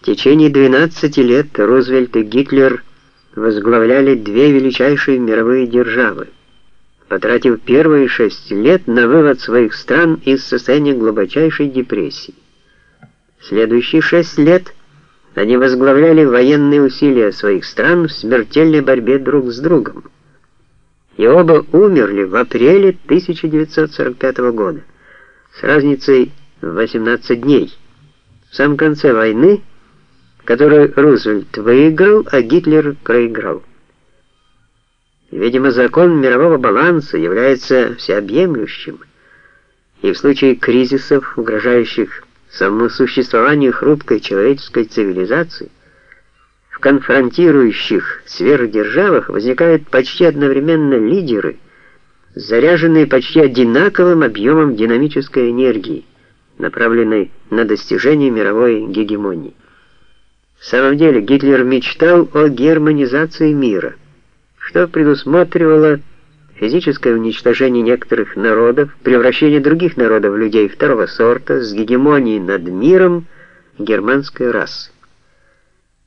В течение 12 лет Рузвельт и Гитлер возглавляли две величайшие мировые державы, потратив первые шесть лет на вывод своих стран из состояния глубочайшей депрессии. Следующие шесть лет они возглавляли военные усилия своих стран в смертельной борьбе друг с другом. И оба умерли в апреле 1945 года с разницей в 18 дней. В самом конце войны который Рузвельт выиграл, а Гитлер проиграл. Видимо, закон мирового баланса является всеобъемлющим, и в случае кризисов, угрожающих самому существованию хрупкой человеческой цивилизации, в конфронтирующих сверхдержавах возникают почти одновременно лидеры, заряженные почти одинаковым объемом динамической энергии, направленной на достижение мировой гегемонии. В самом деле Гитлер мечтал о германизации мира, что предусматривало физическое уничтожение некоторых народов, превращение других народов в людей второго сорта с гегемонией над миром германской расы.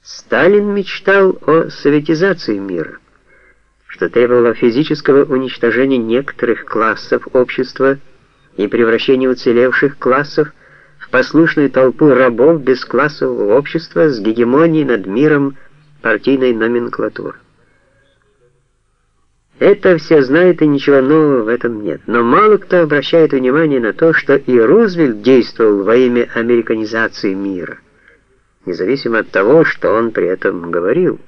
Сталин мечтал о советизации мира, что требовало физического уничтожения некоторых классов общества и превращения уцелевших классов послушную толпу рабов бесклассового общества с гегемонией над миром партийной номенклатуры. Это все знают, и ничего нового в этом нет. Но мало кто обращает внимание на то, что и Рузвельт действовал во имя американизации мира, независимо от того, что он при этом говорил.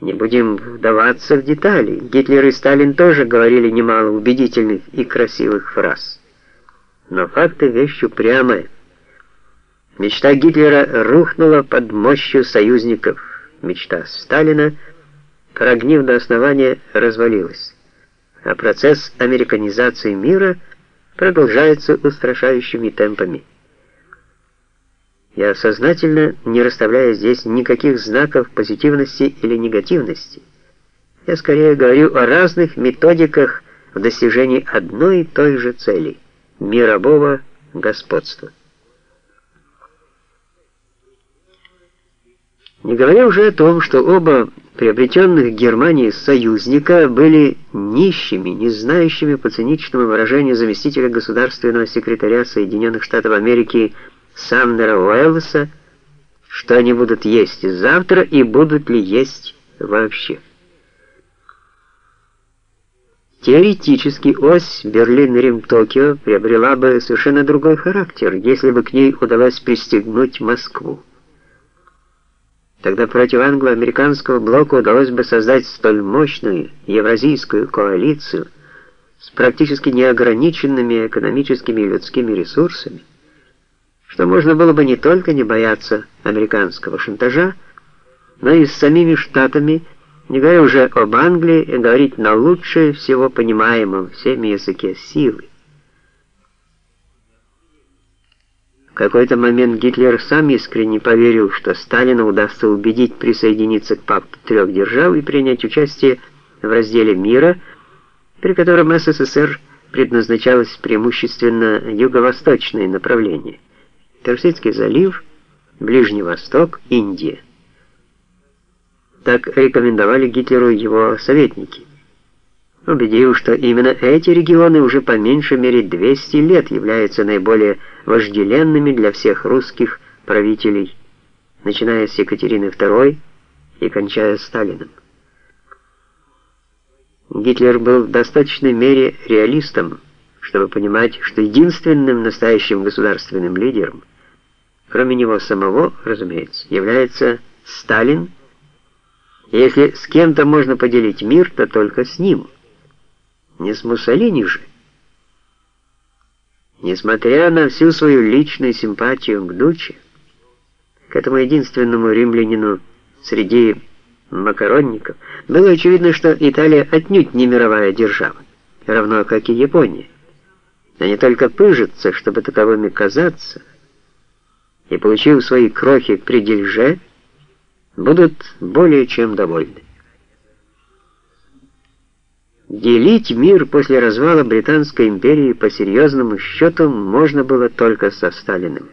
Не будем вдаваться в детали. Гитлер и Сталин тоже говорили немало убедительных и красивых фраз. Но факты вещь упрямая. Мечта Гитлера рухнула под мощью союзников. Мечта Сталина, прогнив до основания, развалилась. А процесс американизации мира продолжается устрашающими темпами. Я сознательно не расставляю здесь никаких знаков позитивности или негативности. Я скорее говорю о разных методиках в достижении одной и той же цели мирового господства. Не говоря уже о том, что оба приобретенных Германии союзника были нищими, не знающими по циничному выражению заместителя государственного секретаря Соединенных Штатов Америки Самнера Уэллса, что они будут есть завтра и будут ли есть вообще. Теоретически ось Берлин-Рим-Токио приобрела бы совершенно другой характер, если бы к ней удалось пристегнуть Москву. Тогда против англо-американского блока удалось бы создать столь мощную евразийскую коалицию с практически неограниченными экономическими и людскими ресурсами, что можно было бы не только не бояться американского шантажа, но и с самими штатами не говоря уже об Англии, говорить на лучшее всего понимаемом всеми языке силы. В какой-то момент Гитлер сам искренне поверил, что Сталину удастся убедить присоединиться к пакту трех держав и принять участие в разделе мира, при котором СССР предназначалось преимущественно юго-восточное направление – Персидский залив, Ближний Восток, Индия. Так рекомендовали Гитлеру его советники. Убедив, что именно эти регионы уже по меньшей мере 200 лет являются наиболее вожделенными для всех русских правителей, начиная с Екатерины II и кончая Сталиным. Гитлер был в достаточной мере реалистом, чтобы понимать, что единственным настоящим государственным лидером, кроме него самого, разумеется, является Сталин, если с кем-то можно поделить мир, то только с ним. Не с Муссолини же. Несмотря на всю свою личную симпатию к Дуче, к этому единственному римлянину среди макаронников, было очевидно, что Италия отнюдь не мировая держава, равно как и Япония. Они только пыжатся, чтобы таковыми казаться, и, получив свои крохи при дельже, будут более чем довольны. Делить мир после развала Британской империи по серьезному счету можно было только со Сталиным.